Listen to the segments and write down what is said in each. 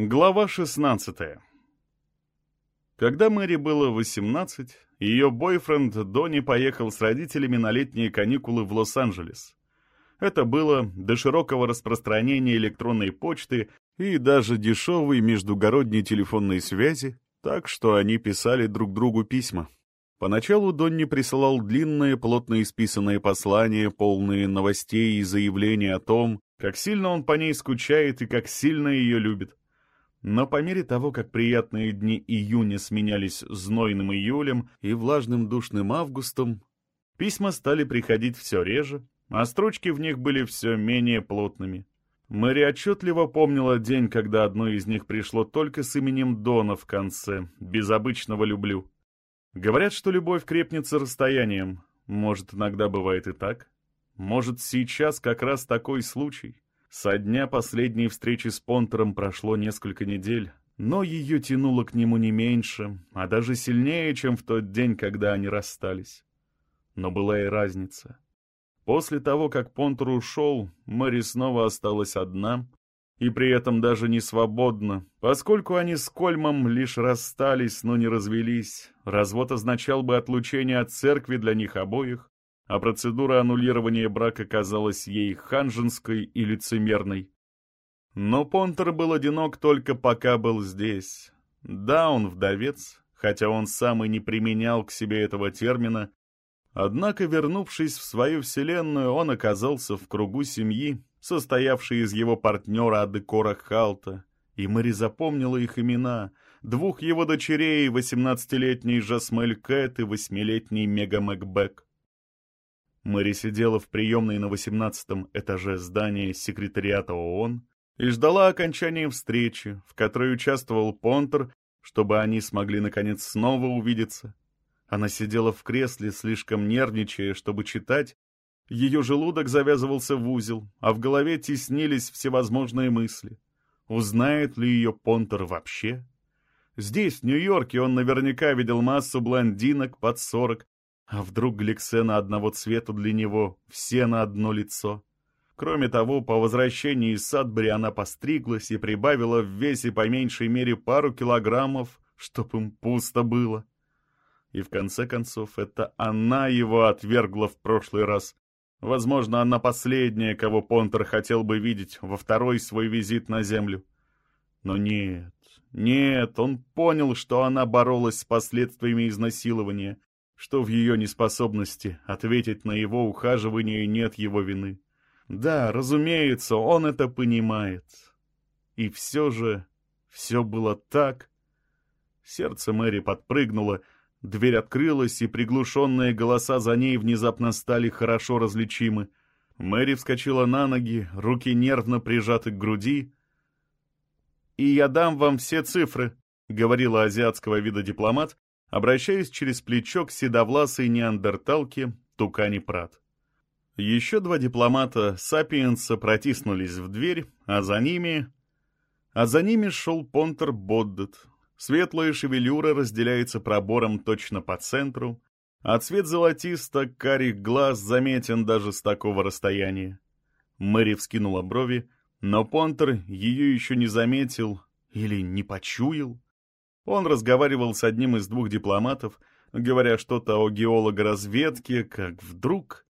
Глава 16 Когда Мэри было 18, ее бойфренд Донни поехал с родителями на летние каникулы в Лос-Анджелес. Это было до широкого распространения электронной почты и даже дешевой междугородней телефонной связи, так что они писали друг другу письма. Поначалу Донни присылал длинные, плотно исписанные послания, полные новостей и заявлений о том, как сильно он по ней скучает и как сильно ее любит. Но по мере того, как приятные дни июня сменялись знойным июлем и влажным душным августом, письма стали приходить все реже, а строчки в них были все менее плотными. Мэри отчетливо помнила день, когда одно из них пришло только с именем Дона в конце, без обычного «люблю». Говорят, что любовь крепнет с расстоянием. Может, иногда бывает и так. Может, сейчас как раз такой случай. Со дня последней встречи с Понтером прошло несколько недель, но ее тянуло к нему не меньше, а даже сильнее, чем в тот день, когда они расстались. Но была и разница. После того, как Понтер ушел, Мэри снова осталась одна, и при этом даже не свободна, поскольку они с Кольмом лишь расстались, но не развелись. Развод означал бы отлучение от церкви для них обоих, а процедура аннулирования брака казалась ей ханжинской и лицемерной. Но Понтер был одинок только пока был здесь. Да, он вдовец, хотя он сам и не применял к себе этого термина, однако, вернувшись в свою вселенную, он оказался в кругу семьи, состоявшей из его партнера Адекора Халта, и Мэри запомнила их имена — двух его дочерей, восемнадцатилетний Жасмель Кэт и восьмилетний Мега Макбек. Мэри сидела в приемной на восемнадцатом этаже здания секретариата ООН и ждала окончания встречи, в которой участвовал Понтер, чтобы они смогли наконец снова увидеться. Она сидела в кресле, слишком нервничая, чтобы читать. Ее желудок завязывался в узел, а в голове теснились всевозможные мысли. Узнает ли ее Понтер вообще? Здесь, в Нью-Йорке, он наверняка видел массу блондинок под сорок, а вдруг Гликсена одного цвета для него, все на одно лицо? Кроме того, по возвращении из Садбери она постриглась и прибавила в весе по меньшей мере пару килограммов, чтоб им пусто было. И в конце концов, это она его отвергла в прошлый раз. Возможно, она последняя, кого Понтер хотел бы видеть во второй свой визит на Землю. Но нет, нет, он понял, что она боролась с последствиями изнасилования, что в ее неспособности ответить на его ухаживание нет его вины. Да, разумеется, он это понимает. И все же, все было так. Сердце Мэри подпрыгнуло, дверь открылась, и приглушенные голоса за ней внезапно стали хорошо различимы. Мэри вскочила на ноги, руки нервно прижаты к груди. «И я дам вам все цифры», — говорила азиатского вида дипломат, обращаясь через плечо к седовласой неандерталке Тукани Прат. Еще два дипломата Сапиенса протиснулись в дверь, а за ними... А за ними шел Понтер Боддет. Светлая шевелюра разделяется пробором точно по центру, а цвет золотисто-карих глаз заметен даже с такого расстояния. Мэри вскинула брови, но Понтер ее еще не заметил или не почуял. Он разговаривал с одним из двух дипломатов, говоря что-то о геологоразведке, как вдруг...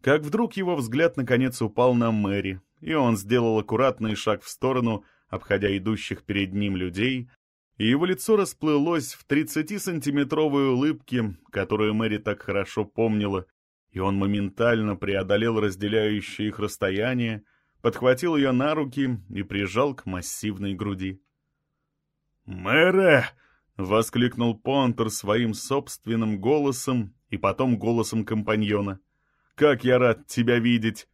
Как вдруг его взгляд наконец упал на Мэри, и он сделал аккуратный шаг в сторону, обходя идущих перед ним людей, и его лицо расплылось в 30-сантиметровой улыбке, которую Мэри так хорошо помнила, и он моментально преодолел разделяющее их расстояние, подхватил ее на руки и прижал к массивной груди. «Мэре!» — воскликнул Понтер своим собственным голосом и потом голосом компаньона. «Как я рад тебя видеть!»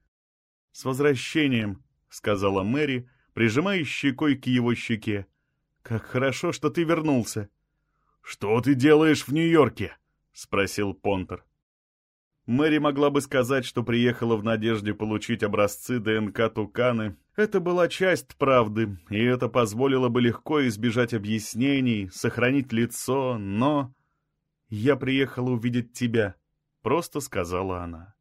«С возвращением!» — сказала Мэри, прижимая щекой к его щеке. «Как хорошо, что ты вернулся!» «Что ты делаешь в Нью-Йорке?» — спросил Понтер. Мэри могла бы сказать, что приехала в надежде получить образцы ДНК Туканы. Это была часть правды, и это позволило бы легко избежать объяснений, сохранить лицо, но... «Я приехала увидеть тебя», — просто сказала она.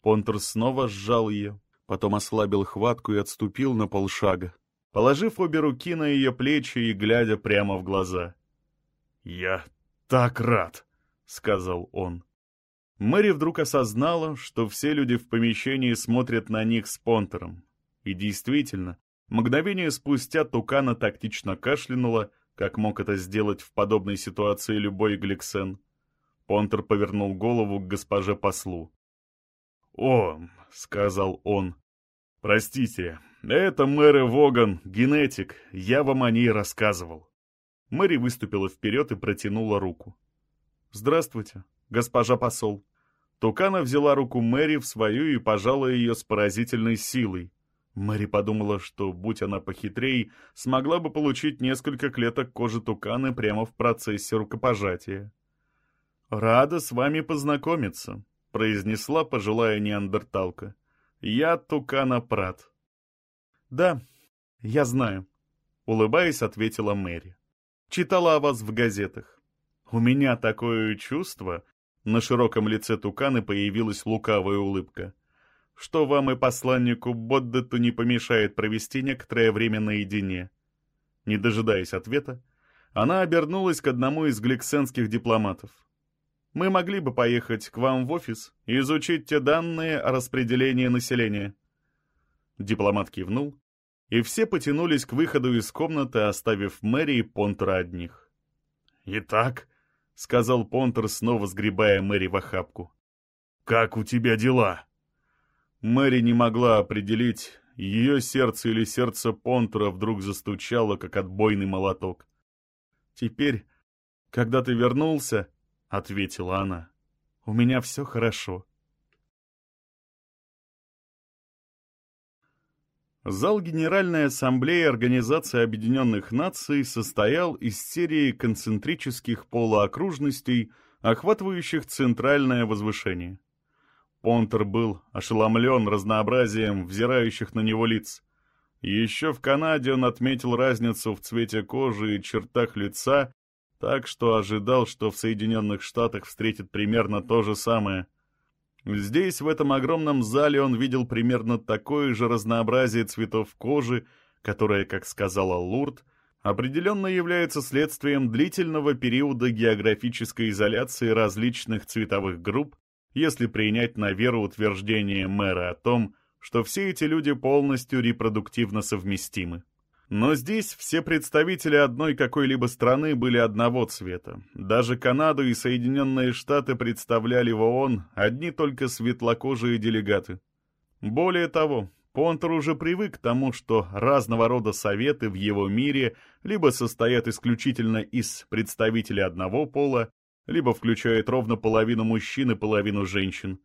Понтер снова сжал ее, потом ослабил хватку и отступил на полшага. положив обе руки на ее плечи и глядя прямо в глаза. «Я так рад!» — сказал он. Мэри вдруг осознала, что все люди в помещении смотрят на них с Понтером. И действительно, мгновение спустя Тукана тактично кашлянула, как мог это сделать в подобной ситуации любой Гликсен. Понтер повернул голову к госпоже послу. «О», — сказал он, — «простите, это Мэри Воган, генетик, я вам о ней рассказывал». Мэри выступила вперед и протянула руку. «Здравствуйте, госпожа посол». Тукана взяла руку Мэри в свою и пожала ее с поразительной силой. Мэри подумала, что, будь она похитрей, смогла бы получить несколько клеток кожи туканы прямо в процессе рукопожатия. «Рада с вами познакомиться», — произнесла пожилая неандерталка. «Я Тукана Прат». «Да, я знаю», — улыбаясь, ответила Мэри. «Читала о вас в газетах. У меня такое чувство...» На широком лице Туканы появилась лукавая улыбка. «Что вам и посланнику Боддету не помешает провести некоторое время наедине?» Не дожидаясь ответа, она обернулась к одному из гликсенских дипломатов. «Мы могли бы поехать к вам в офис и изучить те данные о распределении населения». Дипломат кивнул, и все потянулись к выходу из комнаты, оставив Мэри и Понтера одних. «Итак», — сказал Понтер, снова сгребая Мэри в охапку. «Как у тебя дела?» Мэри не могла определить, ее сердце или сердце Понтера вдруг застучало, как отбойный молоток. «Теперь, когда ты вернулся, — ответила она, — у меня все хорошо». Зал Генеральной Ассамблеи Организации Объединенных Наций состоял из серии концентрических полуокружностей, охватывающих центральное возвышение. Понтер был ошеломлен разнообразием взирающих на него лиц. Еще в Канаде он отметил разницу в цвете кожи и чертах лица, так что ожидал, что в Соединенных Штатах встретит примерно то же самое — Здесь, в этом огромном зале, он видел примерно такое же разнообразие цветов кожи, которое, как сказала Лурд, определенно является следствием длительного периода географической изоляции различных цветовых групп, если принять на веру утверждение мэра о том, что все эти люди полностью репродуктивно совместимы. Но здесь все представители одной какой-либо страны были одного цвета. Даже Канаду и Соединенные Штаты представляли в ООН одни только светлокожие делегаты. Более того, Понтер уже привык к тому, что разного рода советы в его мире либо состоят исключительно из представителей одного пола, либо включают ровно половину мужчин и половину женщин.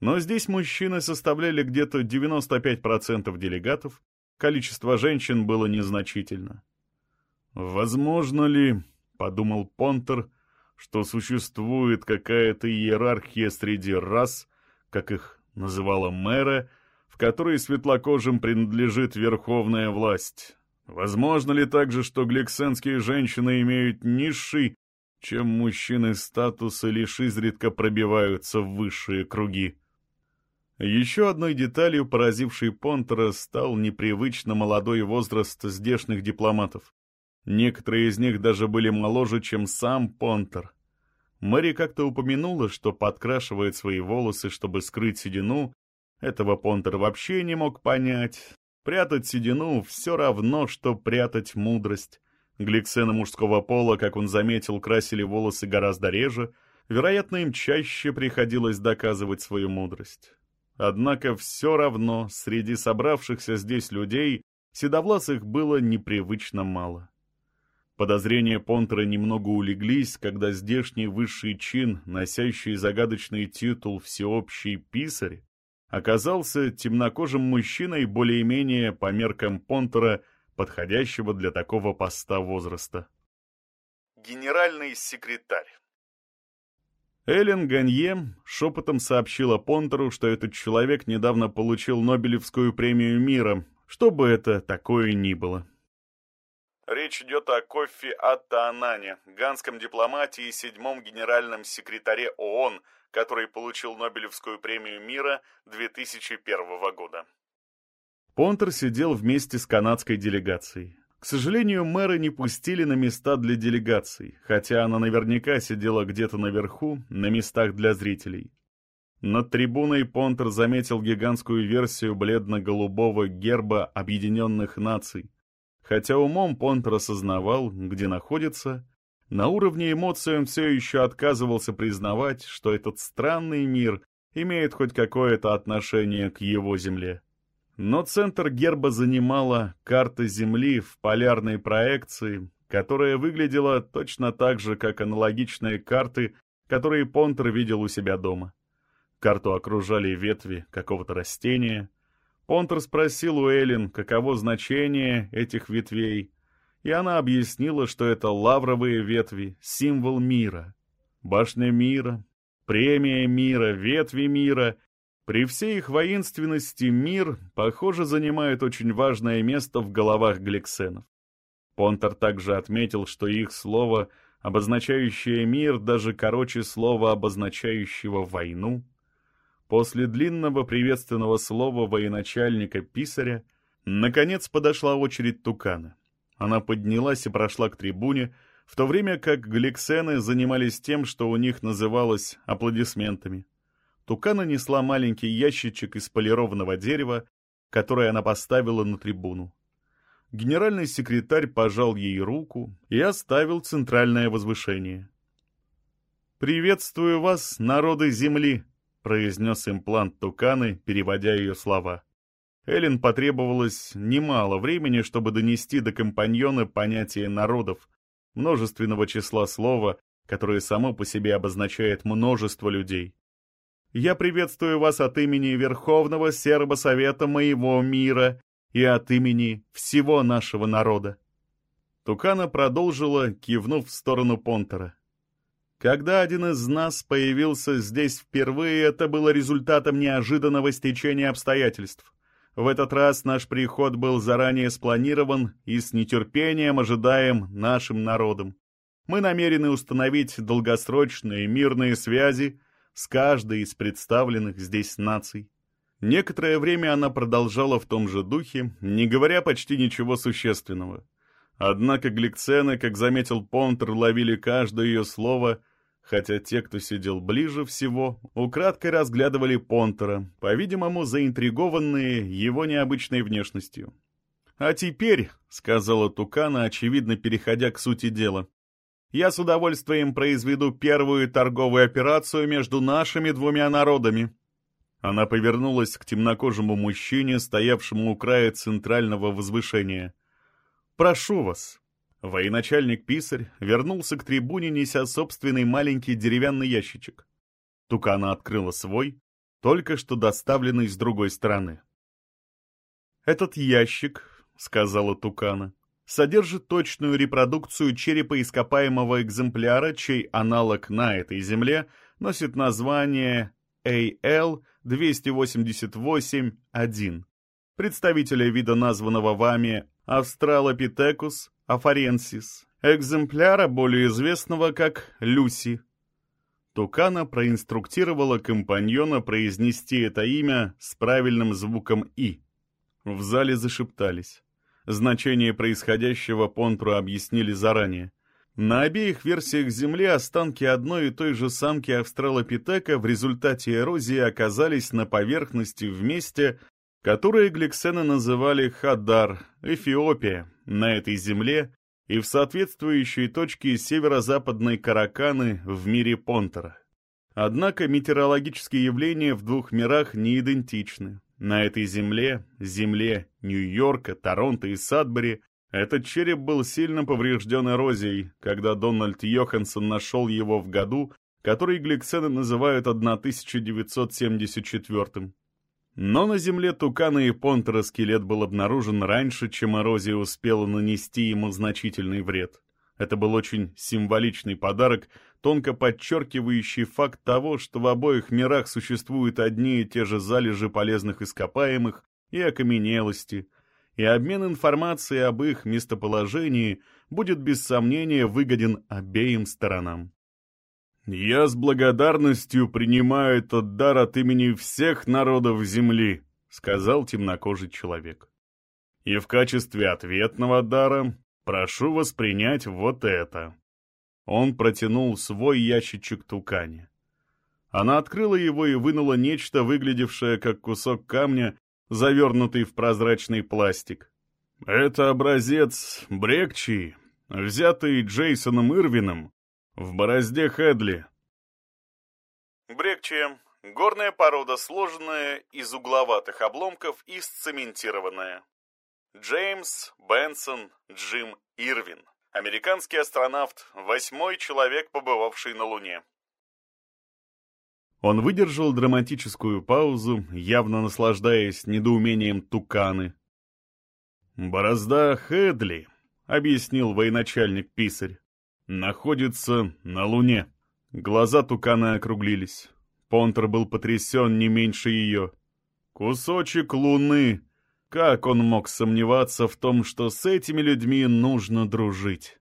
Но здесь мужчины составляли где-то 95% делегатов, Количество женщин было незначительно. «Возможно ли, — подумал Понтер, — что существует какая-то иерархия среди рас, как их называла мэра, в которой светлокожим принадлежит верховная власть? Возможно ли также, что гликсенские женщины имеют низший, чем мужчины статуса лишь изредка пробиваются в высшие круги? Еще одной деталью, поразившей Понтера, стал непривычно молодой возраст здешних дипломатов. Некоторые из них даже были моложе, чем сам Понтер. Мэри как-то упомянула, что подкрашивает свои волосы, чтобы скрыть седину. Этого Понтер вообще не мог понять. Прятать седину — все равно, что прятать мудрость. Гликсены мужского пола, как он заметил, красили волосы гораздо реже. Вероятно, им чаще приходилось доказывать свою мудрость. Однако все равно среди собравшихся здесь людей седовласых было непривычно мало. Подозрения Понтера немного улеглись, когда здешний высший чин, носящий загадочный титул «Всеобщий писарь», оказался темнокожим мужчиной более-менее по меркам Понтера, подходящего для такого поста возраста. Генеральный секретарь Эллен Ганье шепотом сообщила Понтеру, что этот человек недавно получил Нобелевскую премию мира, что бы это такое ни было. Речь идет о Кофи Атта Анане, ганском дипломате и седьмом генеральном секретаре ООН, который получил Нобелевскую премию мира 2001 года. Понтер сидел вместе с канадской делегацией. К сожалению, мэра не пустили на места для делегаций, хотя она наверняка сидела где-то наверху, на местах для зрителей. Над трибуной Понтер заметил гигантскую версию бледно-голубого герба Объединенных Наций. Хотя умом Понтер осознавал, где находится, на уровне эмоций он все еще отказывался признавать, что этот странный мир имеет хоть какое-то отношение к его земле. Но центр герба занимала карта Земли в полярной проекции, которая выглядела точно так же, как аналогичные карты, которые Понтер видел у себя дома. Карту окружали ветви какого-то растения. Понтер спросил у Эллен, каково значение этих ветвей, и она объяснила, что это лавровые ветви, символ мира. Башня мира, премия мира, ветви мира при всей их воинственности мир, похоже, занимает очень важное место в головах гликсенов. Понтер также отметил, что их слово, обозначающее мир, даже короче слова, обозначающего войну. После длинного приветственного слова военачальника-писаря, наконец подошла очередь Тукана. Она поднялась и прошла к трибуне, в то время как гликсены занимались тем, что у них называлось аплодисментами. Тукана несла маленький ящичек из полированного дерева, который она поставила на трибуну. Генеральный секретарь пожал ей руку и оставил центральное возвышение. «Приветствую вас, народы Земли!» — произнес имплант Туканы, переводя ее слова. Эллен потребовалось немало времени, чтобы донести до компаньона понятие народов, множественного числа слова, которое само по себе обозначает множество людей. Я приветствую вас от имени Верховного Сербосовета моего мира и от имени всего нашего народа». Тукана продолжила, кивнув в сторону Понтера. Когда один из нас появился здесь впервые, это было результатом неожиданного стечения обстоятельств. В этот раз наш приход был заранее спланирован и с нетерпением ожидаем нашим народом. Мы намерены установить долгосрочные мирные связи с каждой из представленных здесь наций. Некоторое время она продолжала в том же духе, не говоря почти ничего существенного. Однако гликцены, как заметил Понтер, ловили каждое ее слово, хотя те, кто сидел ближе всего, украдкой разглядывали Понтера, по-видимому, заинтригованные его необычной внешностью. «А теперь», — сказала Тукана, очевидно переходя к сути дела, я с удовольствием произведу первую торговую операцию между нашими двумя народами». Она повернулась к темнокожему мужчине, стоявшему у края центрального возвышения. «Прошу вас». Военачальник-писарь вернулся к трибуне, неся собственный маленький деревянный ящичек. Тукана открыла свой, только что доставленный с другой стороны. «Этот ящик», — сказала Тукана, содержит точную репродукцию черепа ископаемого экземпляра, чей аналог на этой земле носит название AL-288-1, представителя вида названного вами Австралопитекус афаренсис, экземпляра, более известного как Люси. Тукана проинструктировала компаньона произнести это имя с правильным звуком «и». В зале зашептались. Значение происходящего Понтру объяснили заранее. На обеих версиях Земли останки одной и той же самки австралопитека в результате эрозии оказались на поверхности в месте, которое гликсены называли Хадар, Эфиопия, на этой земле и в соответствующей точке северо-западной Караканы в мире Понтера. Однако метеорологические явления в двух мирах не идентичны. На этой земле, земле Нью-Йорка, Торонто и Садбери, этот череп был сильно поврежден эрозией, когда Дональд Йоханссон нашел его в году, который гликсены называют 1974 Но на земле Тукана и Понтера скелет был обнаружен раньше, чем эрозия успела нанести ему значительный вред. Это был очень символичный подарок, тонко подчеркивающий факт того, что в обоих мирах существуют одни и те же залежи полезных ископаемых и окаменелости, и обмен информацией об их местоположении будет без сомнения выгоден обеим сторонам. «Я с благодарностью принимаю этот дар от имени всех народов Земли», — сказал темнокожий человек. «И в качестве ответного дара прошу воспринять вот это». Он протянул свой ящичек тукани. Она открыла его и вынула нечто, выглядевшее как кусок камня, завернутый в прозрачный пластик. Это образец Брекчи, взятый Джейсоном Ирвином в борозде Хедли. Брекчи — горная порода, сложенная из угловатых обломков и сцементированная. Джеймс Бенсон Джим Ирвин. Американский астронавт, восьмой человек, побывавший на Луне. Он выдержал драматическую паузу, явно наслаждаясь недоумением Туканы. «Борозда Хедли», — объяснил военачальник-писарь, — «находится на Луне». Глаза Тукана округлились. Понтер был потрясен не меньше ее. «Кусочек Луны!» Как он мог сомневаться в том, что с этими людьми нужно дружить?